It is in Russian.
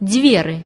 Дверы.